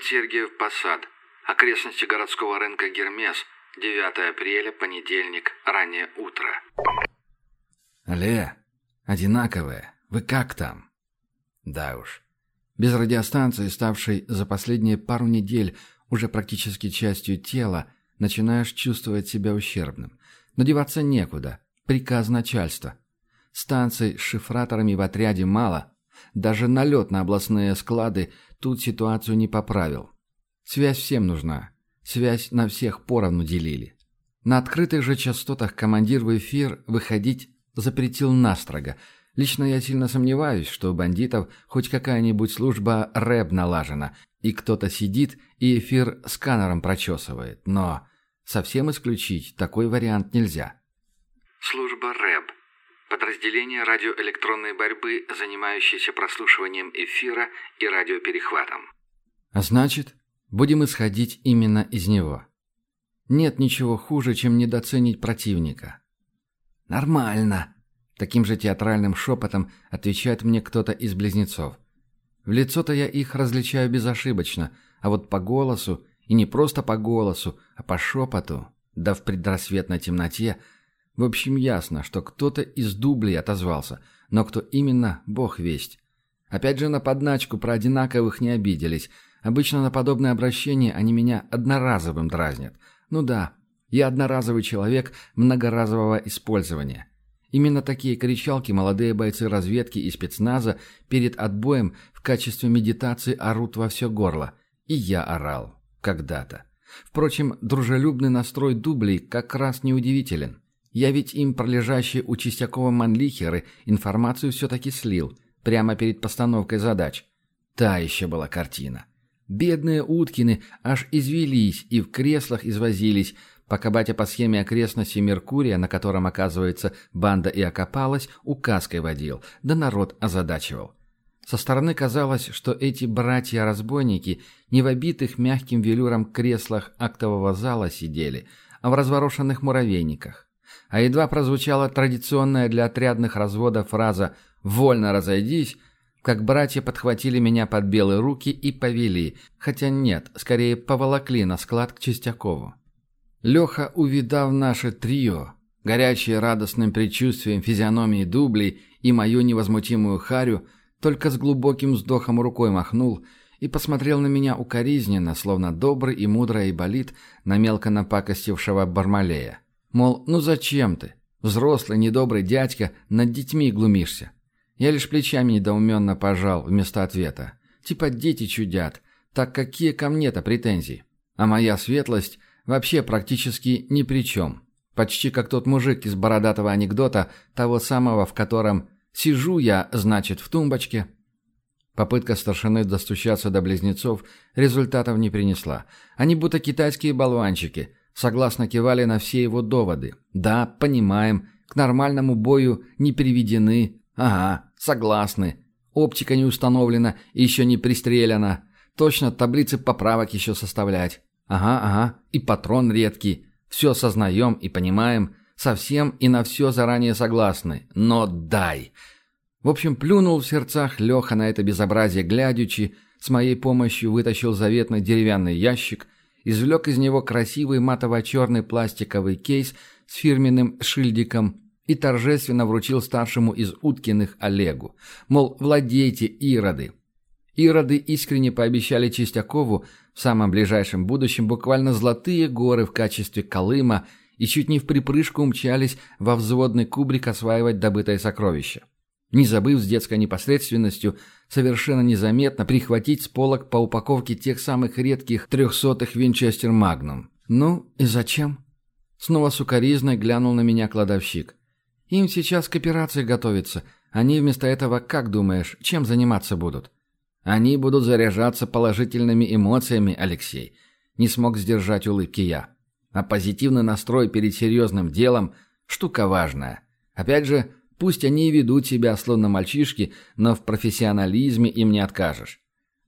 Город Сергиев-Посад. Окрестности городского рынка Гермес. 9 апреля, понедельник, раннее утро. Алле, одинаковые. Вы как там? Да уж. Без радиостанции, ставшей за последние пару недель уже практически частью тела, начинаешь чувствовать себя ущербным. Но деваться некуда. Приказ начальства. Станций с шифраторами в отряде мало. Даже налет на областные склады тут ситуацию не поправил. Связь всем нужна. Связь на всех поровну делили. На открытых же частотах командир в эфир выходить запретил настрого. Лично я сильно сомневаюсь, что у бандитов хоть какая-нибудь служба рэп налажена, и кто-то сидит и эфир сканером прочесывает. Но совсем исключить такой вариант нельзя. Служба РЭБ. Подразделение радиоэлектронной борьбы, занимающееся прослушиванием эфира и радиоперехватом. А значит, будем исходить именно из него. Нет ничего хуже, чем недооценить противника. «Нормально», — таким же театральным шепотом отвечает мне кто-то из близнецов. В лицо-то я их различаю безошибочно, а вот по голосу, и не просто по голосу, а по шепоту, да в предрассветной темноте — в общем, ясно, что кто-то из дублей отозвался, но кто именно, бог весть. Опять же, на подначку про одинаковых не обиделись. Обычно на подобное обращение они меня одноразовым дразнят. Ну да, я одноразовый человек многоразового использования. Именно такие кричалки молодые бойцы разведки и спецназа перед отбоем в качестве медитации орут во все горло. И я орал. Когда-то. Впрочем, дружелюбный настрой дублей как раз неудивителен. Я ведь им про лежащие у Чистякова манлихеры информацию все-таки слил, прямо перед постановкой задач. Та еще была картина. Бедные Уткины аж извелись и в креслах извозились, пока батя по схеме окрестности Меркурия, на котором, оказывается, банда и окопалась, указкой водил, да народ озадачивал. Со стороны казалось, что эти братья-разбойники не в обитых мягким велюром креслах актового зала сидели, а в разворошенных муравейниках а едва прозвучала традиционная для отрядных разводов фраза «Вольно разойдись», как братья подхватили меня под белые руки и повели, хотя нет, скорее поволокли на склад к Чистякову. Леха, увидав наше трио, горячее радостным предчувствием физиономии дублей и мою невозмутимую харю, только с глубоким вздохом рукой махнул и посмотрел на меня укоризненно, словно добрый и мудрый айболит на мелко напакостившего Бармалея. Мол, ну зачем ты? Взрослый, недобрый дядька, над детьми глумишься. Я лишь плечами недоуменно пожал вместо ответа. Типа дети чудят. Так какие ко мне-то претензии? А моя светлость вообще практически ни при чем. Почти как тот мужик из бородатого анекдота, того самого, в котором «сижу я, значит, в тумбочке». Попытка старшины достучаться до близнецов результатов не принесла. Они будто китайские болванчики – согласно кивали на все его доводы. «Да, понимаем, к нормальному бою не приведены. Ага, согласны. Оптика не установлена еще не пристреляна. Точно таблицы поправок еще составлять. Ага, ага, и патрон редкий. Все сознаем и понимаем. Совсем и на все заранее согласны. Но дай!» В общем, плюнул в сердцах Леха на это безобразие глядячи, с моей помощью вытащил заветный деревянный ящик – извлек из него красивый матово-черный пластиковый кейс с фирменным шильдиком и торжественно вручил старшему из Уткиных Олегу. Мол, владейте, ироды. Ироды искренне пообещали Чистякову в самом ближайшем будущем буквально золотые горы в качестве колыма и чуть не в припрыжку умчались во взводный кубрик осваивать добытое сокровище не забыв с детской непосредственностью совершенно незаметно прихватить с полок по упаковке тех самых редких трехсотых Винчестер Магнум. «Ну и зачем?» Снова сукоризной глянул на меня кладовщик. «Им сейчас к операции готовиться. Они вместо этого, как думаешь, чем заниматься будут?» «Они будут заряжаться положительными эмоциями, Алексей». Не смог сдержать улыбки я. А позитивный настрой перед серьезным делом – штука важная. Опять же, Пусть они и ведут себя словно мальчишки, но в профессионализме им не откажешь.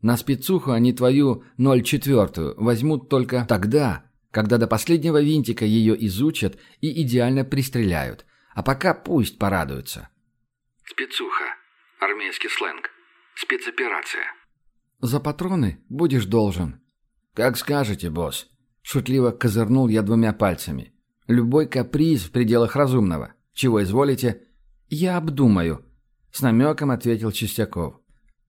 На спецуху они твою 0,4 возьмут только тогда, когда до последнего винтика ее изучат и идеально пристреляют. А пока пусть порадуются. Спецуха. Армейский сленг. Спецоперация. за патроны будешь должен». «Как скажете, босс». Шутливо козырнул я двумя пальцами. «Любой каприз в пределах разумного. Чего изволите?» «Я обдумаю», — с намеком ответил Чистяков.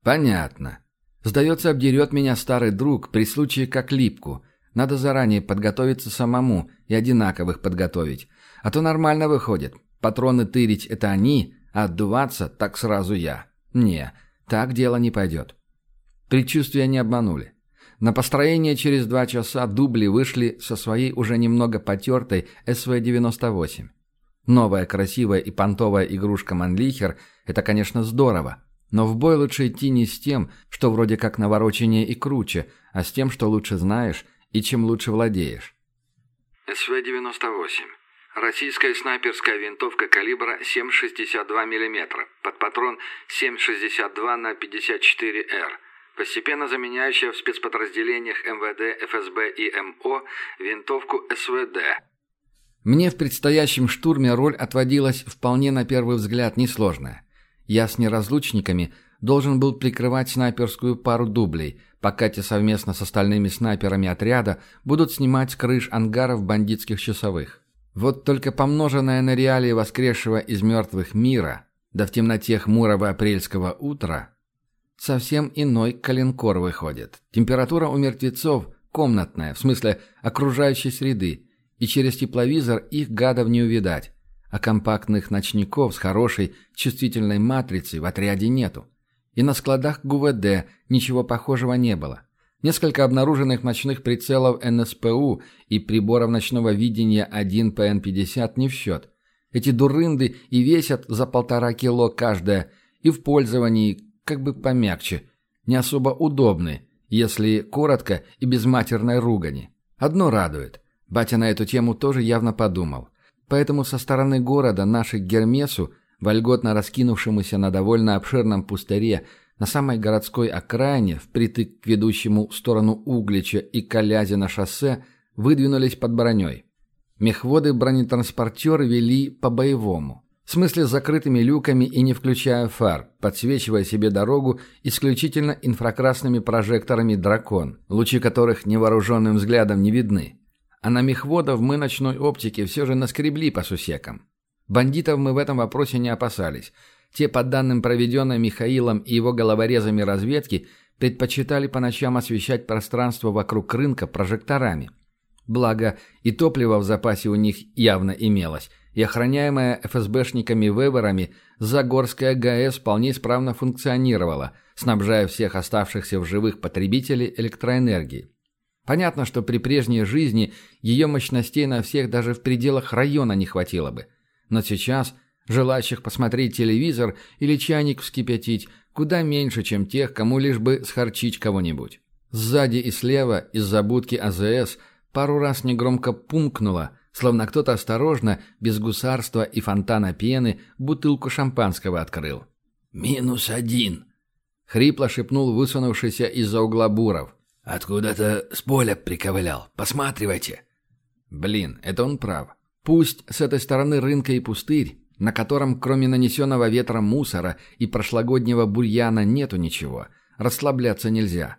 «Понятно. Сдается, обдерет меня старый друг при случае как липку. Надо заранее подготовиться самому и одинаковых подготовить. А то нормально выходит. Патроны тырить — это они, а отдуваться — так сразу я. Не, так дело не пойдет». Предчувствия не обманули. На построение через два часа дубли вышли со своей уже немного потертой СВ-98. Новая красивая и понтовая игрушка Манлихер – это, конечно, здорово. Но в бой лучше идти не с тем, что вроде как навороченнее и круче, а с тем, что лучше знаешь и чем лучше владеешь. СВ-98. Российская снайперская винтовка калибра 7,62 мм, под патрон 7,62 на 54Р, постепенно заменяющая в спецподразделениях МВД, ФСБ и МО винтовку СВД. Мне в предстоящем штурме роль отводилась вполне на первый взгляд несложная. Я с неразлучниками должен был прикрывать снайперскую пару дублей, пока те совместно с остальными снайперами отряда будут снимать с крыш ангаров бандитских часовых. Вот только помноженное на реалии воскресшего из мертвых мира, да в темноте хмурого апрельского утра, совсем иной калинкор выходит. Температура у мертвецов комнатная, в смысле окружающей среды, и через тепловизор их гадов не увидать, а компактных ночников с хорошей чувствительной матрицей в отряде нету. И на складах ГУВД ничего похожего не было. Несколько обнаруженных ночных прицелов НСПУ и приборов ночного видения 1 ПН-50 не в счет. Эти дурынды и весят за полтора кило каждая, и в пользовании, как бы помягче, не особо удобны, если коротко и без матерной ругани. Одно радует. Батя на эту тему тоже явно подумал. Поэтому со стороны города наши Гермесу, вольготно раскинувшемуся на довольно обширном пустыре, на самой городской окраине, впритык к ведущему в сторону Углича и Калязи на шоссе, выдвинулись под броней. Мехводы-бронетранспортеры вели по-боевому. В смысле с закрытыми люками и не включая фар, подсвечивая себе дорогу исключительно инфракрасными прожекторами «Дракон», лучи которых невооруженным взглядом не видны. А на мехводов мы ночной оптики все же наскребли по сусекам. Бандитов мы в этом вопросе не опасались. Те, по данным проведенной Михаилом и его головорезами разведки, предпочитали по ночам освещать пространство вокруг рынка прожекторами. Благо, и топливо в запасе у них явно имелось, и охраняемая ФСБшниками-выборами Загорская ГАЭС вполне исправно функционировала, снабжая всех оставшихся в живых потребителей электроэнергией. Понятно, что при прежней жизни ее мощностей на всех даже в пределах района не хватило бы. Но сейчас желающих посмотреть телевизор или чайник вскипятить куда меньше, чем тех, кому лишь бы схарчить кого-нибудь. Сзади и слева из-за будки АЗС пару раз негромко пумкнуло, словно кто-то осторожно, без гусарства и фонтана пены, бутылку шампанского открыл. «Минус один», — хрипло шепнул высунувшийся из-за угла Буров. «Откуда-то с поля приковылял. Посматривайте». Блин, это он прав. Пусть с этой стороны рынка и пустырь, на котором кроме нанесенного ветром мусора и прошлогоднего бурьяна нету ничего, расслабляться нельзя.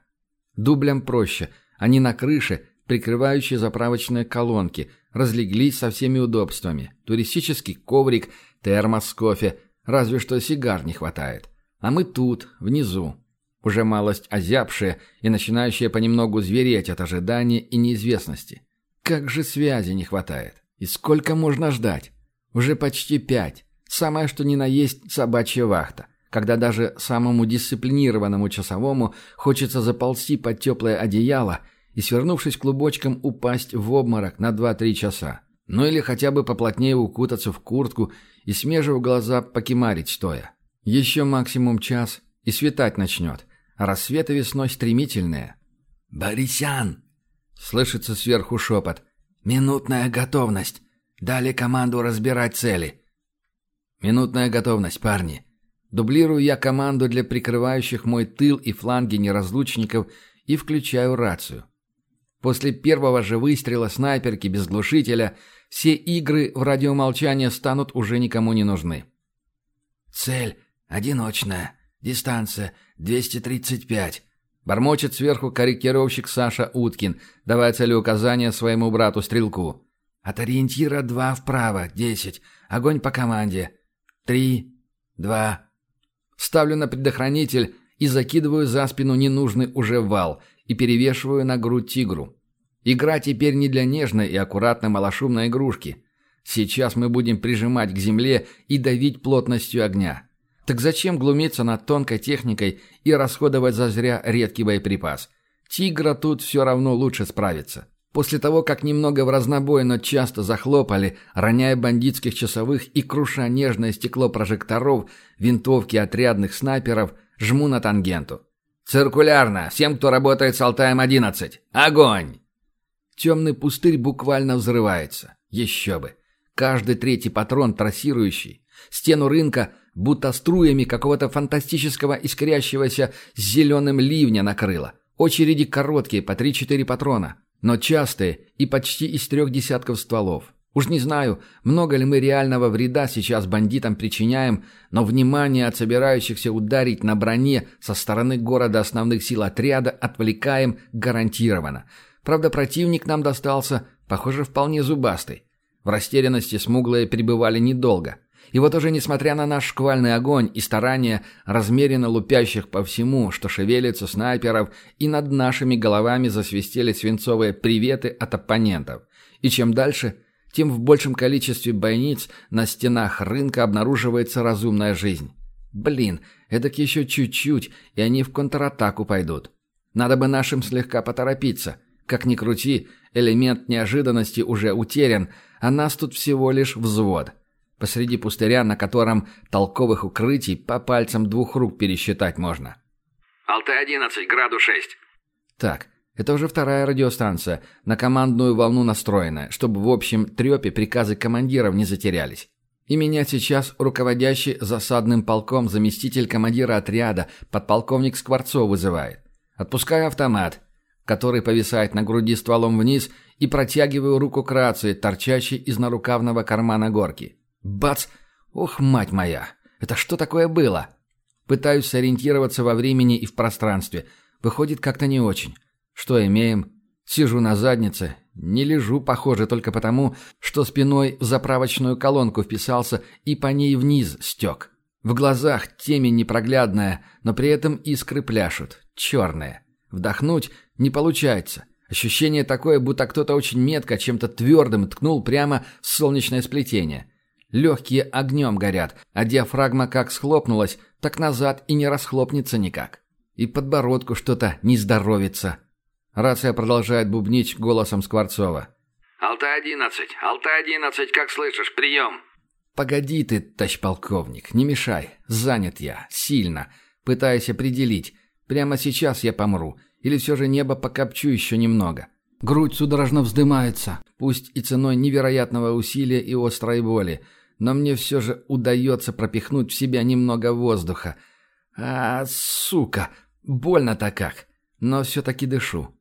Дублям проще. Они на крыше, прикрывающие заправочные колонки, разлеглись со всеми удобствами. Туристический коврик, термос кофе, разве что сигар не хватает. А мы тут, внизу, уже малость озябшие и начинающие понемногу звереть от ожидания и неизвестности. Как же связи не хватает? И сколько можно ждать? Уже почти пять. Самое что ни на есть собачья вахта, когда даже самому дисциплинированному часовому хочется заползти под теплое одеяло и, свернувшись клубочком, упасть в обморок на 2-3 часа. Ну или хотя бы поплотнее укутаться в куртку и, смежив глаза, покемарить стоя. Еще максимум час, и светать начнет – Рассветы весной стремительные. «Борисян!» — слышится сверху шепот. «Минутная готовность. Дали команду разбирать цели». «Минутная готовность, парни». Дублирую я команду для прикрывающих мой тыл и фланги неразлучников и включаю рацию. После первого же выстрела снайперки без глушителя все игры в радиомолчание станут уже никому не нужны. «Цель одиночная. Дистанция 235. Бормочет сверху корректировщик Саша Уткин, давая целеуказания своему брату-стрелку. «От ориентира два вправо, десять. Огонь по команде. Три, два...» Ставлю на предохранитель и закидываю за спину ненужный уже вал и перевешиваю на грудь тигру. Игра теперь не для нежной и аккуратной малошумной игрушки. Сейчас мы будем прижимать к земле и давить плотностью огня. Так зачем глумиться над тонкой техникой и расходовать зазря редкий боеприпас? Тигра тут все равно лучше справится. После того, как немного в разнобой, но часто захлопали, роняя бандитских часовых и круша нежное стекло прожекторов, винтовки отрядных снайперов, жму на тангенту. «Циркулярно! Всем, кто работает с Алтаем-11! Огонь!» Темный пустырь буквально взрывается. Еще бы. Каждый третий патрон трассирующий. Стену рынка будто струями какого-то фантастического искрящегося зеленым ливня накрыло. Очереди короткие, по 3-4 патрона, но частые и почти из трех десятков стволов. Уж не знаю, много ли мы реального вреда сейчас бандитам причиняем, но внимание от собирающихся ударить на броне со стороны города основных сил отряда отвлекаем гарантированно. Правда, противник нам достался, похоже, вполне зубастый. В растерянности смуглые пребывали недолго. И вот уже несмотря на наш шквальный огонь и старания размеренно лупящих по всему, что шевелится снайперов, и над нашими головами засвистели свинцовые приветы от оппонентов. И чем дальше, тем в большем количестве бойниц на стенах рынка обнаруживается разумная жизнь. Блин, эдак еще чуть-чуть, и они в контратаку пойдут. Надо бы нашим слегка поторопиться. Как ни крути, элемент неожиданности уже утерян, а нас тут всего лишь взвод. Посреди пустыря, на котором толковых укрытий по пальцам двух рук пересчитать можно. «Алтай-11, граду 6». Так, это уже вторая радиостанция, на командную волну настроенная, чтобы в общем трепе приказы командиров не затерялись. И меня сейчас руководящий засадным полком заместитель командира отряда, подполковник Скворцов вызывает. Отпускаю автомат, который повисает на груди стволом вниз, и протягиваю руку к рации, торчащей из нарукавного кармана горки. Бац! Ох, мать моя! Это что такое было? Пытаюсь сориентироваться во времени и в пространстве. Выходит как-то не очень. Что имеем? Сижу на заднице. Не лежу, похоже, только потому, что спиной в заправочную колонку вписался и по ней вниз стек. В глазах темень непроглядная, но при этом искры пляшут. Черные. Вдохнуть не получается. Ощущение такое, будто кто-то очень метко чем-то твердым ткнул прямо в солнечное сплетение. Легкие огнем горят, а диафрагма как схлопнулась, так назад и не расхлопнется никак. И подбородку что-то не здоровится. Рация продолжает бубнить голосом Скворцова. «Алтай-11! Алтай-11, как слышишь? Прием!» «Погоди ты, товарищ полковник, не мешай. Занят я. Сильно. Пытаюсь определить. Прямо сейчас я помру. Или все же небо покопчу еще немного. Грудь судорожно вздымается, пусть и ценой невероятного усилия и острой боли, но мне все же удается пропихнуть в себя немного воздуха. А, сука, больно-то как, но все-таки дышу.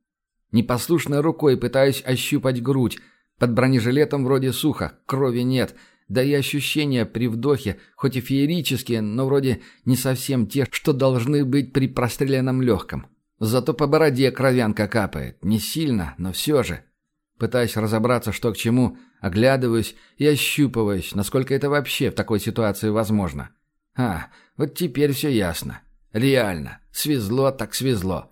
Непослушной рукой пытаюсь ощупать грудь. Под бронежилетом вроде сухо, крови нет, да и ощущения при вдохе, хоть и феерические, но вроде не совсем те, что должны быть при простреленном легком. Зато по бороде кровянка капает. Не сильно, но все же. Пытаясь разобраться, что к чему, оглядываюсь и ощупываюсь, насколько это вообще в такой ситуации возможно. А, вот теперь все ясно. Реально. Свезло так свезло.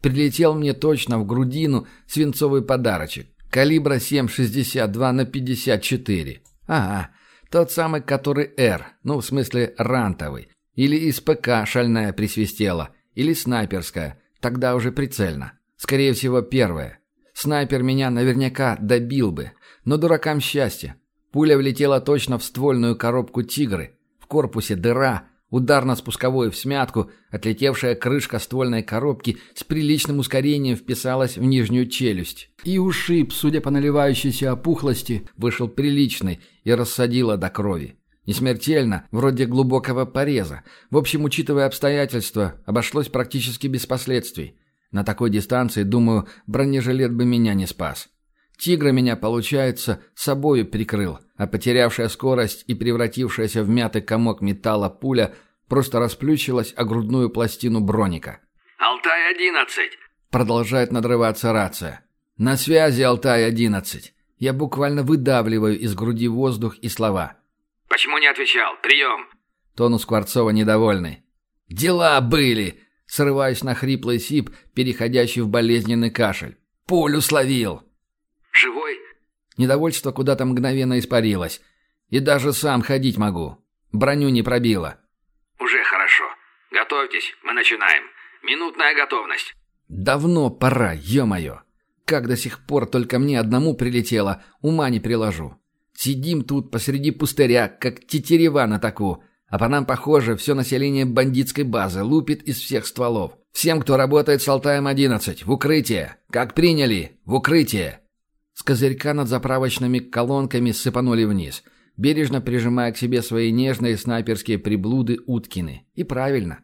Прилетел мне точно в грудину свинцовый подарочек. Калибра 7,62 на 54. Ага, тот самый, который «Р», ну, в смысле, рантовый. Или из ПК шальная присвистела. Или снайперская. Тогда уже прицельно. Скорее всего, первое. Снайпер меня наверняка добил бы. Но дуракам счастье. Пуля влетела точно в ствольную коробку «Тигры». В корпусе дыра, ударно-спусковой в смятку, отлетевшая крышка ствольной коробки с приличным ускорением вписалась в нижнюю челюсть. И ушиб, судя по наливающейся опухлости, вышел приличный и рассадила до крови. Не смертельно, вроде глубокого пореза. В общем, учитывая обстоятельства, обошлось практически без последствий. На такой дистанции, думаю, бронежилет бы меня не спас. Тигра меня, получается, собою прикрыл, а потерявшая скорость и превратившаяся в мятый комок металла пуля просто расплющилась о грудную пластину броника. «Алтай-11!» Продолжает надрываться рация. «На связи, Алтай-11!» Я буквально выдавливаю из груди воздух и слова. «Почему не отвечал? Прием!» Тон у Скворцова недовольный. «Дела были!» Срываюсь на хриплый сип, переходящий в болезненный кашель. «Пулю словил!» «Живой?» Недовольство куда-то мгновенно испарилось. И даже сам ходить могу. Броню не пробило. «Уже хорошо. Готовьтесь, мы начинаем. Минутная готовность». «Давно пора, ё-моё. Как до сих пор только мне одному прилетело, ума не приложу. Сидим тут посреди пустыря, как тетерева на таку, а по нам, похоже, все население бандитской базы лупит из всех стволов. Всем, кто работает с Алтаем-11, в укрытие! Как приняли? В укрытие!» С козырька над заправочными колонками сыпанули вниз, бережно прижимая к себе свои нежные снайперские приблуды Уткины. И правильно.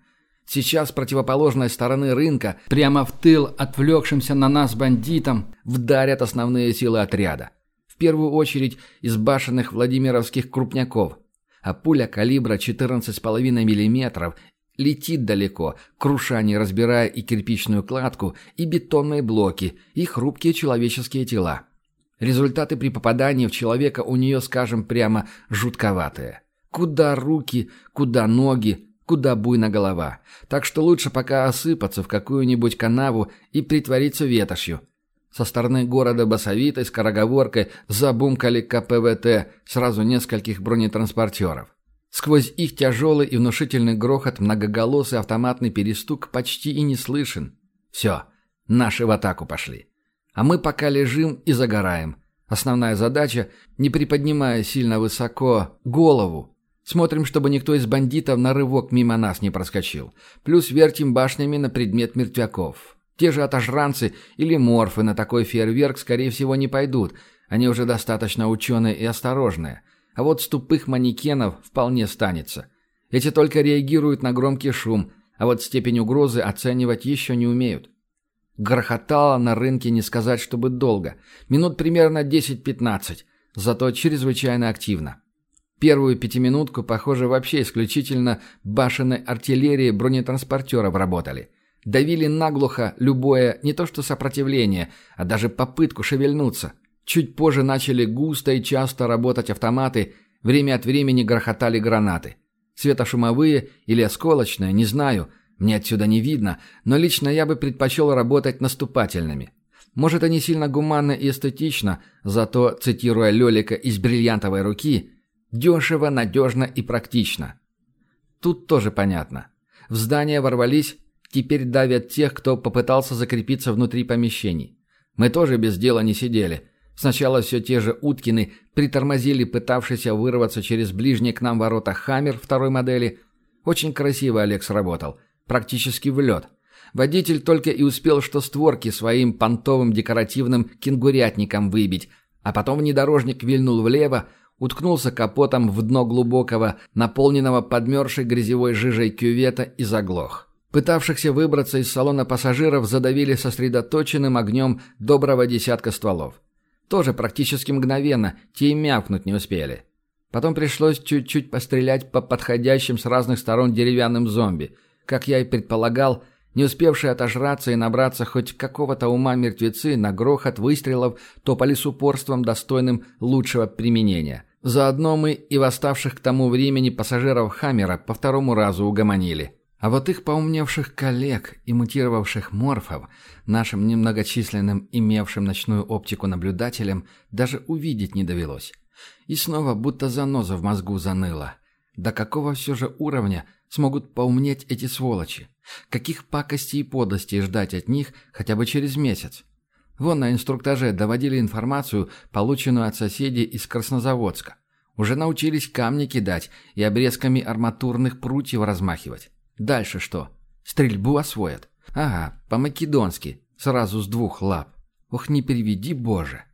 Сейчас с противоположной стороны рынка, прямо в тыл отвлекшимся на нас бандитам, вдарят основные силы отряда. В первую очередь из башенных владимировских крупняков – а пуля калибра 14,5 мм летит далеко, круша не разбирая и кирпичную кладку, и бетонные блоки, и хрупкие человеческие тела. Результаты при попадании в человека у нее, скажем прямо, жутковатые. Куда руки, куда ноги, куда буйна голова. Так что лучше пока осыпаться в какую-нибудь канаву и притвориться ветошью, со стороны города басовитой скороговоркой забумкали КПВТ сразу нескольких бронетранспортеров. Сквозь их тяжелый и внушительный грохот многоголосый автоматный перестук почти и не слышен. Все, наши в атаку пошли. А мы пока лежим и загораем. Основная задача, не приподнимая сильно высоко голову, смотрим, чтобы никто из бандитов на рывок мимо нас не проскочил. Плюс вертим башнями на предмет мертвяков. Те же отожранцы или морфы на такой фейерверк, скорее всего, не пойдут. Они уже достаточно ученые и осторожные. А вот с тупых манекенов вполне станется. Эти только реагируют на громкий шум, а вот степень угрозы оценивать еще не умеют. Грохотало на рынке не сказать, чтобы долго. Минут примерно 10-15, зато чрезвычайно активно. Первую пятиминутку, похоже, вообще исключительно башенной артиллерии бронетранспортеров работали – Давили наглухо любое, не то что сопротивление, а даже попытку шевельнуться. Чуть позже начали густо и часто работать автоматы, время от времени грохотали гранаты. Светошумовые или осколочные, не знаю, мне отсюда не видно, но лично я бы предпочел работать наступательными. Может, они сильно гуманно и эстетично, зато, цитируя Лелика из «Бриллиантовой руки», «дешево, надежно и практично». Тут тоже понятно. В здание ворвались Теперь давят тех, кто попытался закрепиться внутри помещений. Мы тоже без дела не сидели. Сначала все те же Уткины притормозили пытавшийся вырваться через ближние к нам ворота «Хаммер» второй модели. Очень красиво Олег сработал. Практически в лед. Водитель только и успел что створки своим понтовым декоративным кенгурятником выбить, а потом внедорожник вильнул влево, уткнулся капотом в дно глубокого, наполненного подмерзшей грязевой жижей кювета и заглох. Пытавшихся выбраться из салона пассажиров задавили сосредоточенным огнем доброго десятка стволов. Тоже практически мгновенно, те и мявкнуть не успели. Потом пришлось чуть-чуть пострелять по подходящим с разных сторон деревянным зомби. Как я и предполагал, не успевшие отожраться и набраться хоть какого-то ума мертвецы на грохот выстрелов топали с упорством, достойным лучшего применения. Заодно мы и восставших к тому времени пассажиров «Хаммера» по второму разу угомонили. А вот их поумневших коллег, имитировавших морфов, нашим немногочисленным, имевшим ночную оптику наблюдателям, даже увидеть не довелось. И снова будто заноза в мозгу заныла. До какого все же уровня смогут поумнеть эти сволочи? Каких пакостей и подлостей ждать от них хотя бы через месяц? Вон на инструктаже доводили информацию, полученную от соседей из Краснозаводска. Уже научились камни кидать и обрезками арматурных прутьев размахивать. Дальше что? Стрельбу освоят? Ага, по-македонски, сразу с двух лап. Ох, не переведи, боже.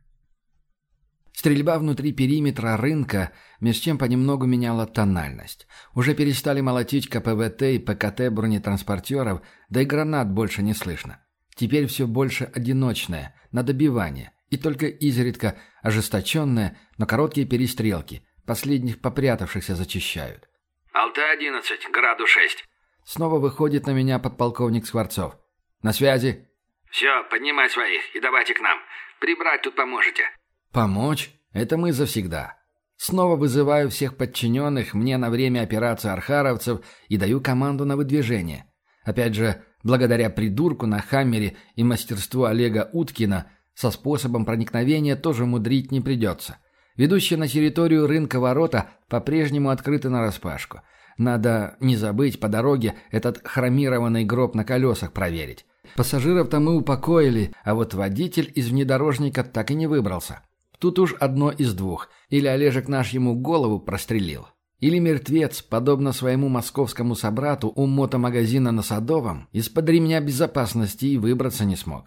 Стрельба внутри периметра рынка меж тем понемногу меняла тональность. Уже перестали молотить КПВТ и ПКТ бронетранспортеров, да и гранат больше не слышно. Теперь все больше одиночное, на добивание, и только изредка ожесточенные, но короткие перестрелки, последних попрятавшихся зачищают. «Алтай-11, граду 6». Снова выходит на меня подполковник Скворцов. На связи». «Все, поднимай своих и давайте к нам. Прибрать тут поможете». «Помочь? Это мы завсегда». Снова вызываю всех подчиненных мне на время операции архаровцев и даю команду на выдвижение. Опять же, благодаря придурку на Хаммере и мастерству Олега Уткина со способом проникновения тоже мудрить не придется. Ведущие на территорию рынка ворота по-прежнему открыты нараспашку. Надо не забыть по дороге этот хромированный гроб на колесах проверить. Пассажиров-то мы упокоили, а вот водитель из внедорожника так и не выбрался. Тут уж одно из двух. Или Олежек наш ему голову прострелил. Или мертвец, подобно своему московскому собрату у мотомагазина на Садовом, из-под ремня безопасности и выбраться не смог.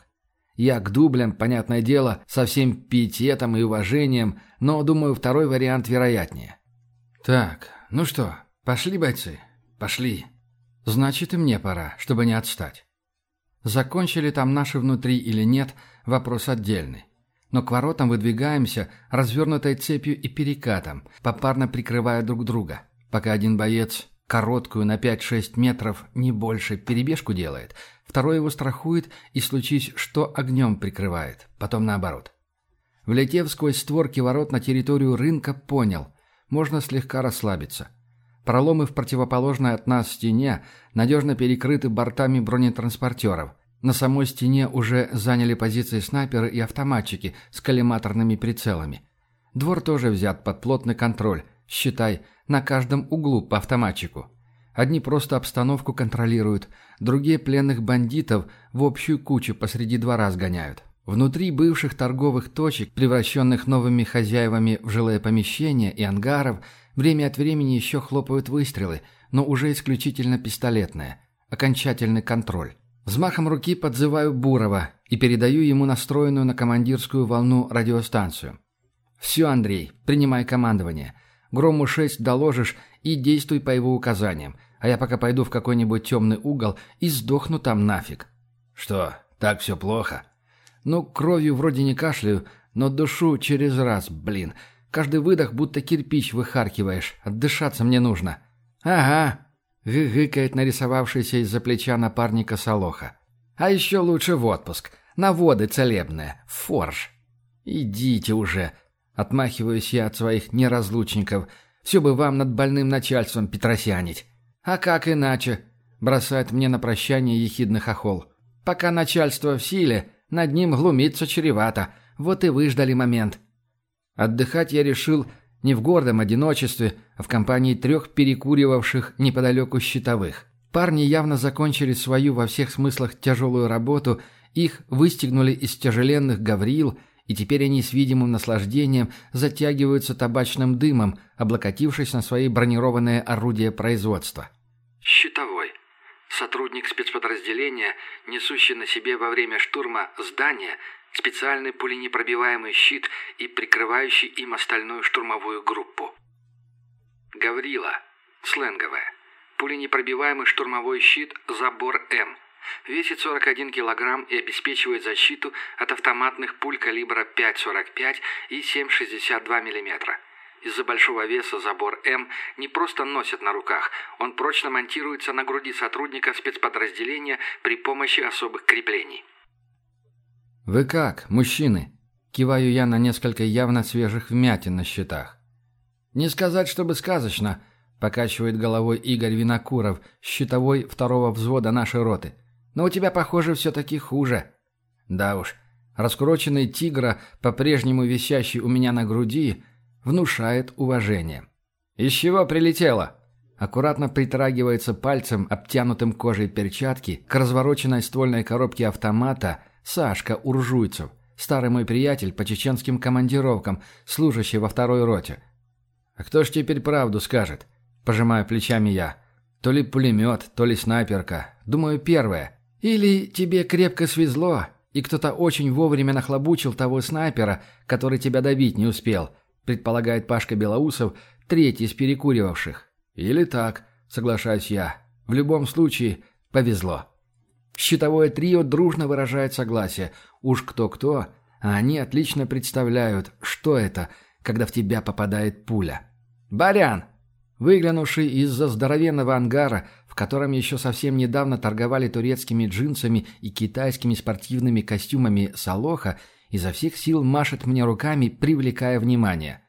Я к дублям, понятное дело, со всем пиететом и уважением, но, думаю, второй вариант вероятнее. Так, ну что, пошли, бойцы? Пошли. Значит, и мне пора, чтобы не отстать. Закончили там наши внутри или нет, вопрос отдельный. Но к воротам выдвигаемся, развернутой цепью и перекатом, попарно прикрывая друг друга, пока один боец короткую на 5-6 метров, не больше, перебежку делает, второй его страхует и, случись что, огнем прикрывает, потом наоборот. Влетев сквозь створки ворот на территорию рынка, понял, можно слегка расслабиться. Проломы в противоположной от нас стене надежно перекрыты бортами бронетранспортеров, на самой стене уже заняли позиции снайперы и автоматчики с коллиматорными прицелами. Двор тоже взят под плотный контроль. Считай, на каждом углу по автоматчику. Одни просто обстановку контролируют, другие пленных бандитов в общую кучу посреди двора сгоняют. Внутри бывших торговых точек, превращенных новыми хозяевами в жилые помещения и ангаров, время от времени еще хлопают выстрелы, но уже исключительно пистолетные. Окончательный контроль. Взмахом руки подзываю Бурова и передаю ему настроенную на командирскую волну радиостанцию. «Все, Андрей, принимай командование. Грому-6 доложишь и действуй по его указаниям, а я пока пойду в какой-нибудь темный угол и сдохну там нафиг». «Что, так все плохо?» «Ну, кровью вроде не кашляю, но душу через раз, блин. Каждый выдох будто кирпич выхаркиваешь. Отдышаться мне нужно». «Ага», Гыкает нарисовавшийся из-за плеча напарника Солоха. «А еще лучше в отпуск. На воды целебные. Форш». «Идите уже», — отмахиваюсь я от своих неразлучников. «Все бы вам над больным начальством петросянить». «А как иначе?» — бросает мне на прощание ехидный хохол. «Пока начальство в силе, над ним глумиться чревато. Вот и выждали момент». Отдыхать я решил не в гордом одиночестве, а в компании трех перекуривавших неподалеку щитовых. Парни явно закончили свою во всех смыслах тяжелую работу, их выстегнули из тяжеленных гаврил, и теперь они с видимым наслаждением затягиваются табачным дымом, облокотившись на свои бронированные орудия производства. «Щитовой. Сотрудник спецподразделения, несущий на себе во время штурма здания специальный пуленепробиваемый щит и прикрывающий им остальную штурмовую группу. Гаврила. Сленговая. Пуленепробиваемый штурмовой щит «Забор М». Весит 41 килограмм и обеспечивает защиту от автоматных пуль калибра 5,45 и 7,62 мм. Из-за большого веса забор М не просто носят на руках, он прочно монтируется на груди сотрудника спецподразделения при помощи особых креплений. «Вы как, мужчины?» Киваю я на несколько явно свежих вмятин на щитах. «Не сказать, чтобы сказочно», — покачивает головой Игорь Винокуров, щитовой второго взвода нашей роты. «Но у тебя, похоже, все-таки хуже». Да уж, раскуроченный тигра, по-прежнему висящий у меня на груди, внушает уважение. «Из чего прилетело?» Аккуратно притрагивается пальцем, обтянутым кожей перчатки, к развороченной ствольной коробке автомата Сашка Уржуйцев, старый мой приятель по чеченским командировкам, служащий во второй роте. А кто ж теперь правду скажет? Пожимаю плечами я. То ли пулемет, то ли снайперка. Думаю, первое. Или тебе крепко свезло, и кто-то очень вовремя нахлобучил того снайпера, который тебя добить не успел, предполагает Пашка Белоусов, третий из перекуривавших. Или так, соглашаюсь я. В любом случае, повезло. Щитовое трио дружно выражает согласие. Уж кто-кто, а они отлично представляют, что это, когда в тебя попадает пуля. «Барян!» Выглянувший из-за здоровенного ангара, в котором еще совсем недавно торговали турецкими джинсами и китайскими спортивными костюмами Салоха, изо всех сил машет мне руками, привлекая внимание.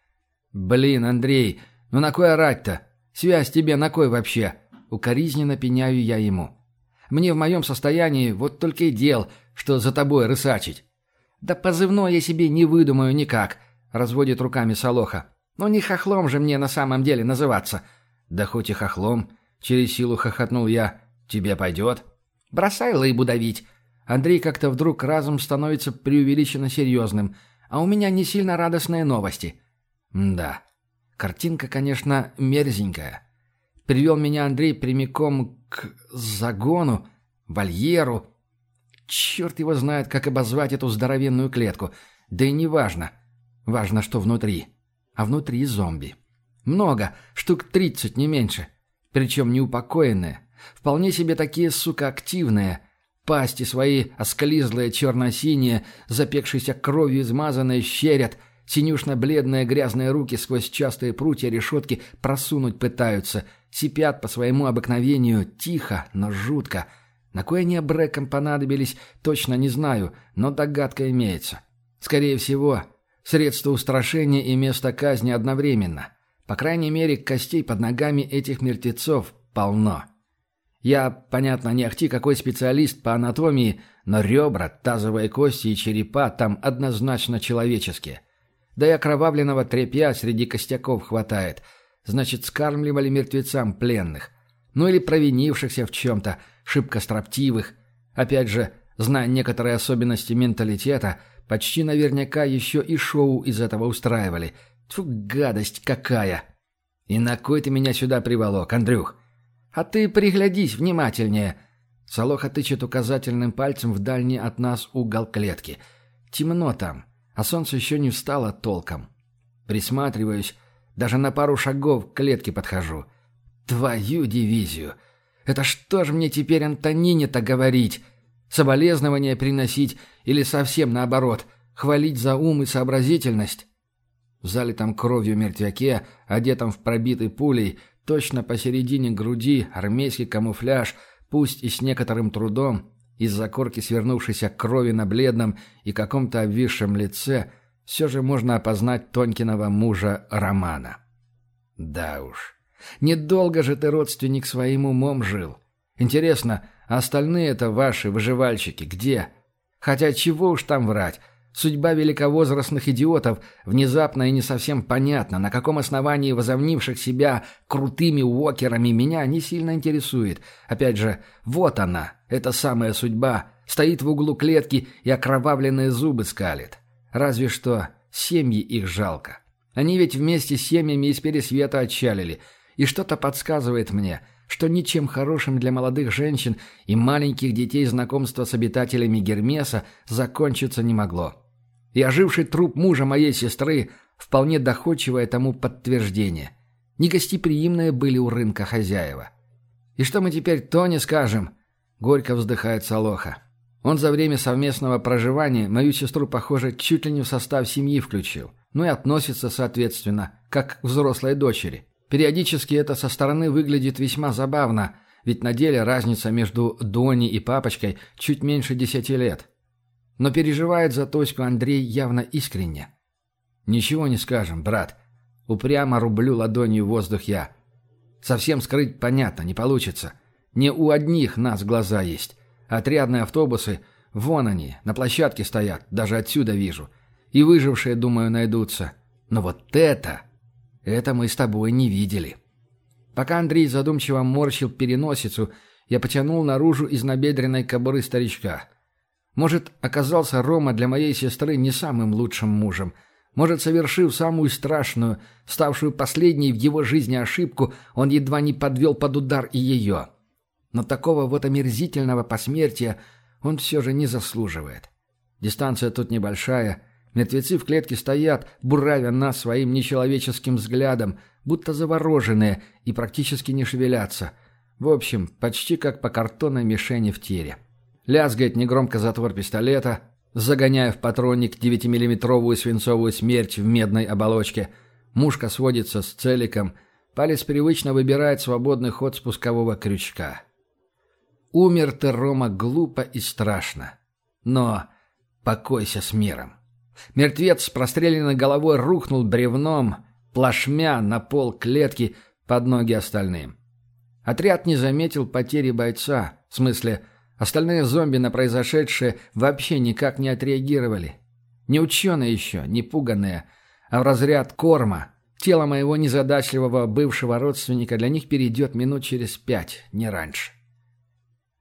«Блин, Андрей, ну на кой орать-то? Связь тебе на кой вообще?» Укоризненно пеняю я ему. «Мне в моем состоянии вот только и дел, что за тобой рысачить». «Да позывной я себе не выдумаю никак», — разводит руками Салоха. «Ну не хохлом же мне на самом деле называться». «Да хоть и хохлом», — через силу хохотнул я. «Тебе пойдет?» «Бросай лыбу давить». Андрей как-то вдруг разом становится преувеличенно серьезным, а у меня не сильно радостные новости. да, картинка, конечно, мерзенькая. Привел меня Андрей прямиком к загону, вольеру. Черт его знает, как обозвать эту здоровенную клетку. Да и не важно. Важно, что внутри. А внутри зомби. Много, штук тридцать, не меньше. Причем неупокоенные. Вполне себе такие, сука, активные. Пасти свои осклизлые черно-синие, запекшиеся кровью измазанные, щерят. Синюшно-бледные грязные руки сквозь частые прутья решетки просунуть пытаются. Сипят по своему обыкновению тихо, но жутко. На кое они брэком понадобились, точно не знаю, но догадка имеется. Скорее всего, средство устрашения и место казни одновременно. По крайней мере, костей под ногами этих мертвецов полно. Я, понятно, не ахти какой специалист по анатомии, но ребра, тазовые кости и черепа там однозначно человеческие. Да и окровавленного тряпья среди костяков хватает. Значит, скармливали мертвецам пленных. Ну или провинившихся в чем-то, шибко строптивых. Опять же, зная некоторые особенности менталитета, почти наверняка еще и шоу из этого устраивали – Тьфу, гадость какая! И на кой ты меня сюда приволок, Андрюх? А ты приглядись внимательнее. Солоха тычет указательным пальцем в дальний от нас угол клетки. Темно там, а солнце еще не встало толком. Присматриваюсь, даже на пару шагов к клетке подхожу. Твою дивизию! Это что ж мне теперь Антонине-то говорить? Соболезнования приносить или совсем наоборот, хвалить за ум и сообразительность? В залитом кровью мертвяке, одетом в пробитый пулей, точно посередине груди армейский камуфляж, пусть и с некоторым трудом, из-за корки свернувшейся крови на бледном и каком-то обвисшем лице, все же можно опознать Тонькиного мужа Романа. Да уж, недолго же ты, родственник, своим умом жил. Интересно, а остальные это ваши выживальщики где? Хотя чего уж там врать, Судьба великовозрастных идиотов внезапно и не совсем понятна, на каком основании возомнивших себя крутыми уокерами меня не сильно интересует. Опять же, вот она, эта самая судьба, стоит в углу клетки и окровавленные зубы скалит. Разве что семьи их жалко. Они ведь вместе с семьями из пересвета отчалили, и что-то подсказывает мне – что ничем хорошим для молодых женщин и маленьких детей знакомство с обитателями Гермеса закончиться не могло. И оживший труп мужа моей сестры – вполне доходчивое тому подтверждение. Негостеприимные были у рынка хозяева. «И что мы теперь Тоне скажем?» – горько вздыхает Солоха. Он за время совместного проживания мою сестру, похоже, чуть ли не в состав семьи включил. Ну и относится, соответственно, как к взрослой дочери. Периодически это со стороны выглядит весьма забавно, ведь на деле разница между Дони и папочкой чуть меньше десяти лет. Но переживает за Тоську Андрей явно искренне. «Ничего не скажем, брат». Упрямо рублю ладонью воздух я. Совсем скрыть, понятно, не получится. Не у одних нас глаза есть. Отрядные автобусы, вон они, на площадке стоят, даже отсюда вижу. И выжившие, думаю, найдутся. Но вот это... Это мы с тобой не видели. Пока Андрей задумчиво морщил переносицу, я потянул наружу из набедренной кобуры старичка. Может, оказался Рома для моей сестры не самым лучшим мужем. Может, совершив самую страшную, ставшую последней в его жизни ошибку, он едва не подвел под удар и ее. Но такого вот омерзительного посмертия он все же не заслуживает. Дистанция тут небольшая, Мертвецы в клетке стоят, буравя нас своим нечеловеческим взглядом, будто завороженные и практически не шевелятся. В общем, почти как по картонной мишени в тире. Лязгает негромко затвор пистолета, загоняя в патронник 9-миллиметровую свинцовую смерть в медной оболочке. Мушка сводится с целиком. Палец привычно выбирает свободный ход спускового крючка. Умер ты, Рома, глупо и страшно. Но покойся с миром. Мертвец с простреленной головой рухнул бревном, плашмя на пол клетки под ноги остальным. Отряд не заметил потери бойца, в смысле, остальные зомби на произошедшее вообще никак не отреагировали. Не ученые еще, не пуганные, а в разряд корма. Тело моего незадачливого бывшего родственника для них перейдет минут через пять, не раньше.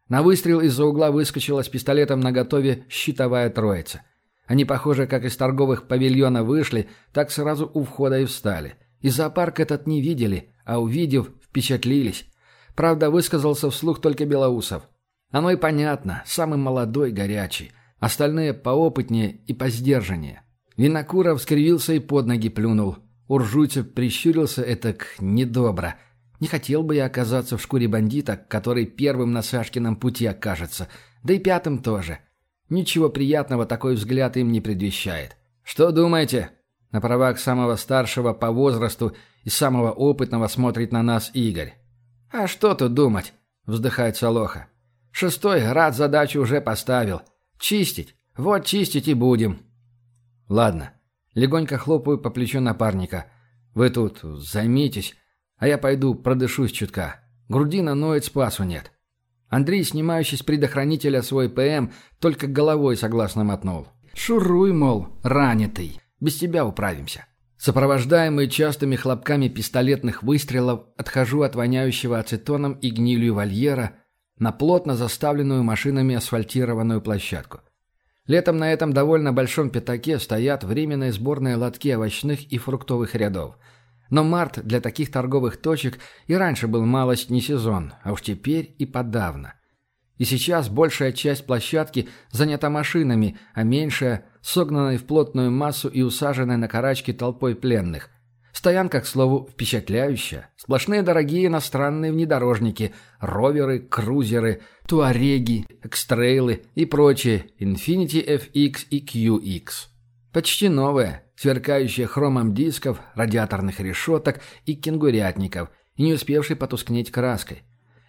На выстрел из-за угла выскочила с пистолетом наготове щитовая троица. Они, похоже, как из торговых павильона вышли, так сразу у входа и встали. И зоопарк этот не видели, а увидев, впечатлились. Правда, высказался вслух только Белоусов. Оно и понятно, самый молодой, горячий. Остальные поопытнее и посдержаннее. Винокуров скривился и под ноги плюнул. Уржуйцев прищурился этак недобро. Не хотел бы я оказаться в шкуре бандита, который первым на Сашкином пути окажется. Да и пятым тоже. Ничего приятного такой взгляд им не предвещает. «Что думаете?» На правах самого старшего по возрасту и самого опытного смотрит на нас Игорь. «А что тут думать?» — вздыхает Солоха. «Шестой град задачу уже поставил. Чистить. Вот чистить и будем». «Ладно». Легонько хлопаю по плечу напарника. «Вы тут займитесь, а я пойду продышусь чутка. Грудина ноет, спасу нет». Андрей, снимающий с предохранителя свой ПМ, только головой согласно мотнул. «Шуруй, мол, ранитый. Без тебя управимся». Сопровождаемый частыми хлопками пистолетных выстрелов, отхожу от воняющего ацетоном и гнилью вольера на плотно заставленную машинами асфальтированную площадку. Летом на этом довольно большом пятаке стоят временные сборные лотки овощных и фруктовых рядов. Но март для таких торговых точек и раньше был малость не сезон, а уж теперь и подавно. И сейчас большая часть площадки занята машинами, а меньшая – согнанной в плотную массу и усаженной на карачки толпой пленных. Стоянка, к слову, впечатляющая. Сплошные дорогие иностранные внедорожники, роверы, крузеры, туареги, экстрейлы и прочие Infiniti FX и QX. Почти новые, сверкающие хромом дисков, радиаторных решеток и кенгурятников, и не успевшие потускнеть краской.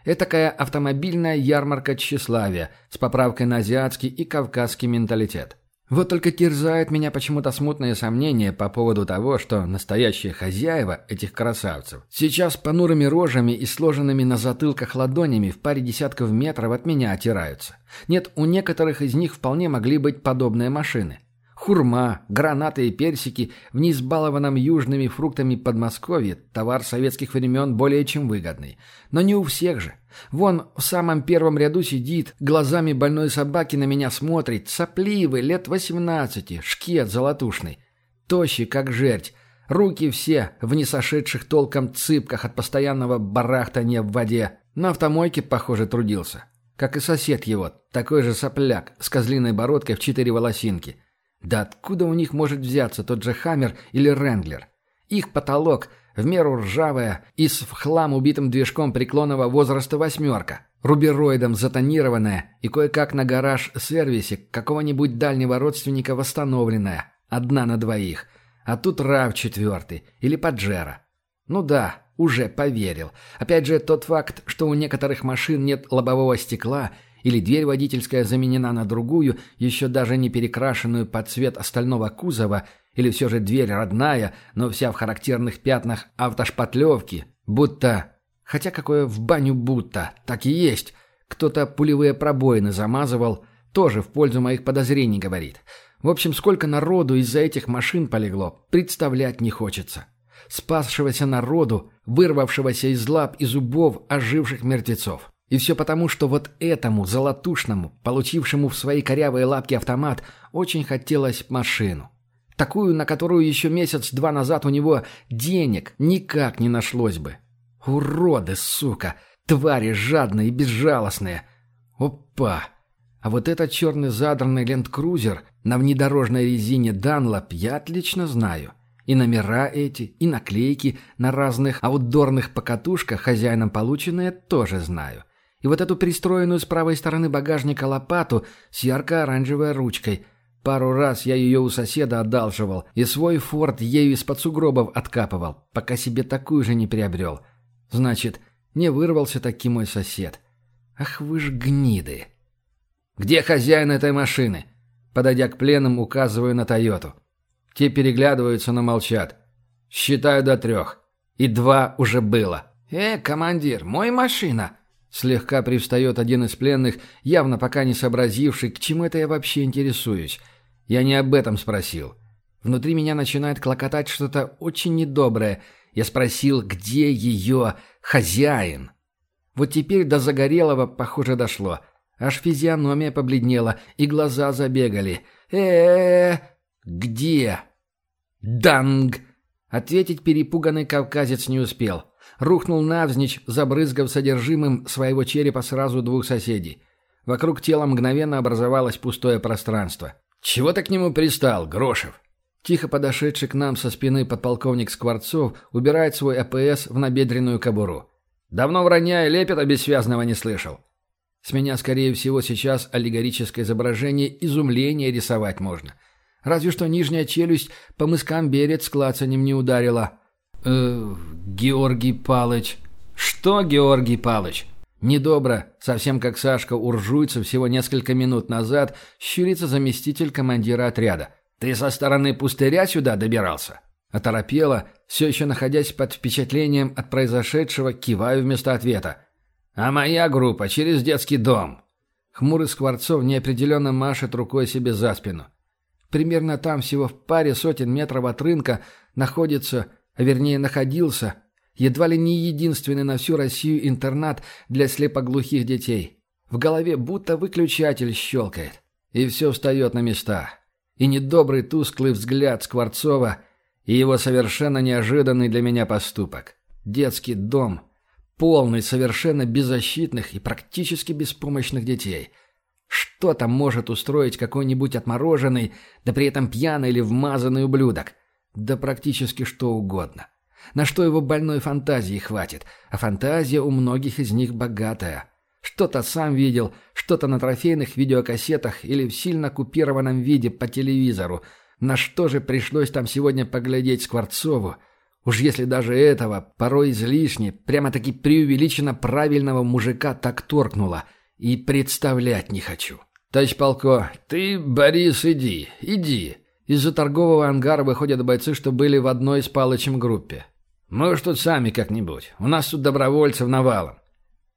Этакая автомобильная ярмарка тщеславия с поправкой на азиатский и кавказский менталитет. Вот только терзает меня почему-то смутное сомнение по поводу того, что настоящие хозяева этих красавцев сейчас понурыми рожами и сложенными на затылках ладонями в паре десятков метров от меня отираются. Нет, у некоторых из них вполне могли быть подобные машины. Хурма, гранаты и персики в неизбалованном южными фруктами Подмосковье – товар советских времен более чем выгодный. Но не у всех же. Вон в самом первом ряду сидит, глазами больной собаки на меня смотрит, сопливый, лет восемнадцати, шкет золотушный. Тощий, как жерть. Руки все в несошедших толком цыпках от постоянного барахтания в воде. На автомойке, похоже, трудился. Как и сосед его, такой же сопляк, с козлиной бородкой в четыре волосинки – да откуда у них может взяться тот же Хаммер или Ренглер? Их потолок в меру ржавая и с в хлам убитым движком преклонного возраста восьмерка, рубероидом затонированная и кое-как на гараж-сервисе какого-нибудь дальнего родственника восстановленная, одна на двоих. А тут Рав четвертый или Паджеро. Ну да, уже поверил. Опять же, тот факт, что у некоторых машин нет лобового стекла – или дверь водительская заменена на другую, еще даже не перекрашенную под цвет остального кузова, или все же дверь родная, но вся в характерных пятнах автошпатлевки, будто... Хотя какое в баню будто, так и есть. Кто-то пулевые пробоины замазывал, тоже в пользу моих подозрений говорит. В общем, сколько народу из-за этих машин полегло, представлять не хочется. Спасшегося народу, вырвавшегося из лап и зубов оживших мертвецов. И все потому, что вот этому золотушному, получившему в свои корявые лапки автомат, очень хотелось машину. Такую, на которую еще месяц-два назад у него денег никак не нашлось бы. Уроды, сука! Твари жадные и безжалостные! Опа! А вот этот черный задранный ленд-крузер на внедорожной резине Данлоп я отлично знаю. И номера эти, и наклейки на разных аутдорных покатушках хозяином полученные тоже знаю. И вот эту пристроенную с правой стороны багажника лопату с ярко-оранжевой ручкой. Пару раз я ее у соседа одалживал, и свой форт ею из-под сугробов откапывал, пока себе такую же не приобрел. Значит, не вырвался таки мой сосед. Ах вы ж гниды. «Где хозяин этой машины?» Подойдя к пленным, указываю на Тойоту. Те переглядываются, но молчат. Считаю до трех. И два уже было. «Э, командир, мой машина!» Слегка привстает один из пленных, явно пока не сообразивший, к чему это я вообще интересуюсь. Я не об этом спросил. Внутри меня начинает клокотать что-то очень недоброе. Я спросил, где ее хозяин? Вот теперь до Загорелого, похоже, дошло. Аж физиономия побледнела, и глаза забегали. э э, -э Где?» «Данг!» Ответить перепуганный кавказец не успел рухнул навзничь, забрызгав содержимым своего черепа сразу двух соседей. Вокруг тела мгновенно образовалось пустое пространство. «Чего ты к нему пристал, Грошев?» Тихо подошедший к нам со спины подполковник Скворцов убирает свой АПС в набедренную кобуру. «Давно вранья и лепета бессвязного не слышал». С меня, скорее всего, сейчас аллегорическое изображение изумления рисовать можно. Разве что нижняя челюсть по мыскам берет с клацанем не ударила. «Э, Георгий Палыч». «Что, Георгий Палыч?» Недобро, совсем как Сашка Уржуйцев всего несколько минут назад, щурится заместитель командира отряда. «Ты со стороны пустыря сюда добирался?» Оторопела, все еще находясь под впечатлением от произошедшего, киваю вместо ответа. «А моя группа через детский дом». Хмурый Скворцов неопределенно машет рукой себе за спину. Примерно там, всего в паре сотен метров от рынка, находится а вернее находился, едва ли не единственный на всю Россию интернат для слепоглухих детей. В голове будто выключатель щелкает, и все встает на места. И недобрый тусклый взгляд Скворцова, и его совершенно неожиданный для меня поступок. Детский дом, полный совершенно беззащитных и практически беспомощных детей. Что там может устроить какой-нибудь отмороженный, да при этом пьяный или вмазанный ублюдок? Да практически что угодно. На что его больной фантазии хватит, а фантазия у многих из них богатая. Что-то сам видел, что-то на трофейных видеокассетах или в сильно купированном виде по телевизору. На что же пришлось там сегодня поглядеть Скворцову? Уж если даже этого, порой излишне, прямо-таки преувеличенно правильного мужика так торкнуло. И представлять не хочу. «Товарищ полко, ты, Борис, иди, иди. Из-за торгового ангара выходят бойцы, что были в одной с Палычем группе. «Мы уж тут сами как-нибудь. У нас тут добровольцев навалом».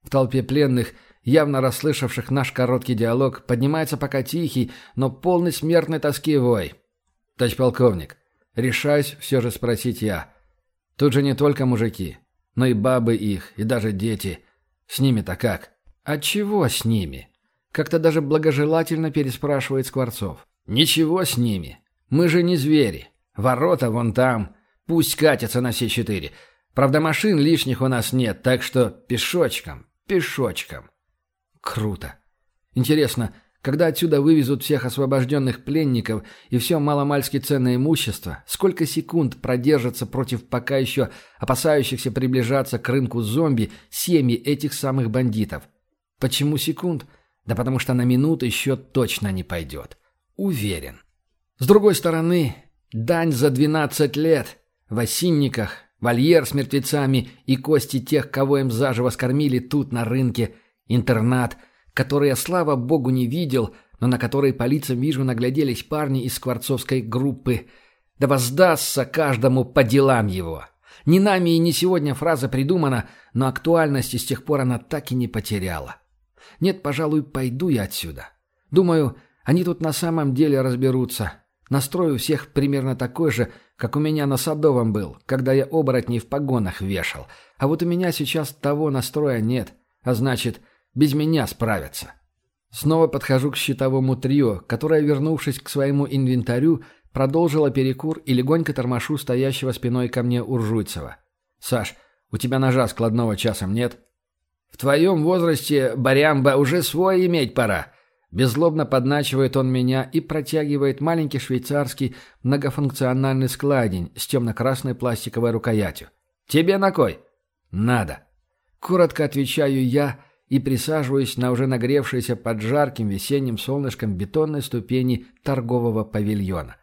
В толпе пленных, явно расслышавших наш короткий диалог, поднимается пока тихий, но полный смертной тоски вой. «Товарищ полковник, решаюсь все же спросить я. Тут же не только мужики, но и бабы их, и даже дети. С ними-то как?» «А чего с ними?» Как-то даже благожелательно переспрашивает Скворцов. «Ничего с ними. Мы же не звери. Ворота вон там. Пусть катятся на все четыре. Правда, машин лишних у нас нет, так что пешочком, пешочком. Круто. Интересно, когда отсюда вывезут всех освобожденных пленников и все маломальски ценное имущество, сколько секунд продержатся против пока еще опасающихся приближаться к рынку зомби семьи этих самых бандитов? Почему секунд? Да потому что на минуту еще точно не пойдет. Уверен. С другой стороны, дань за 12 лет. В осинниках, вольер с мертвецами и кости тех, кого им заживо скормили тут, на рынке. Интернат, который я, слава богу, не видел, но на который по лицам вижу нагляделись парни из скворцовской группы. Да воздастся каждому по делам его. Не нами и не сегодня фраза придумана, но актуальности с тех пор она так и не потеряла. Нет, пожалуй, пойду я отсюда. Думаю, они тут на самом деле разберутся. Настрой у всех примерно такой же, как у меня на Садовом был, когда я оборотней в погонах вешал. А вот у меня сейчас того настроя нет, а значит, без меня справятся. Снова подхожу к щитовому трио, которое, вернувшись к своему инвентарю, продолжило перекур и легонько тормошу стоящего спиной ко мне Уржуйцева. «Саш, у тебя ножа складного часом нет?» «В твоем возрасте, Барямба, уже свой иметь пора», Беззлобно подначивает он меня и протягивает маленький швейцарский многофункциональный складень с темно-красной пластиковой рукоятью. «Тебе на кой?» «Надо». Коротко отвечаю я и присаживаюсь на уже нагревшейся под жарким весенним солнышком бетонной ступени торгового павильона.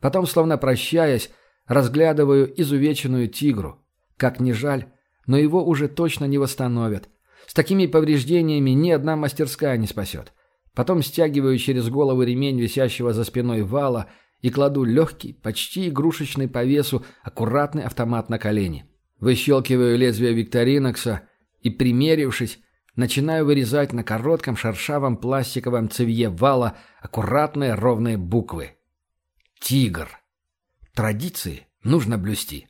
Потом, словно прощаясь, разглядываю изувеченную тигру. Как ни жаль, но его уже точно не восстановят. С такими повреждениями ни одна мастерская не спасет. Потом стягиваю через голову ремень висящего за спиной вала и кладу легкий, почти игрушечный по весу, аккуратный автомат на колени. Выщелкиваю лезвие викторинокса и, примерившись, начинаю вырезать на коротком шершавом пластиковом цевье вала аккуратные ровные буквы. «Тигр». Традиции нужно блюсти.